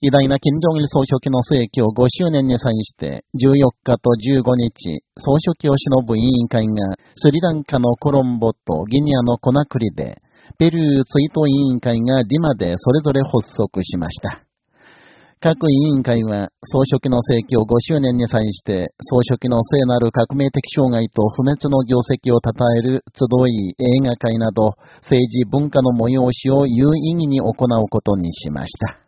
偉大な金正日総書記の逝去5周年に際して14日と15日、総書記を忍ぶ委員会がスリランカのコロンボとギニアのコナクリで、ペルー追悼委員会がリマでそれぞれ発足しました。各委員会は、総書記の逝去5周年に際して、総書記の聖なる革命的障害と不滅の業績を称える集い、映画会など、政治文化の催しを有意義に行うことにしました。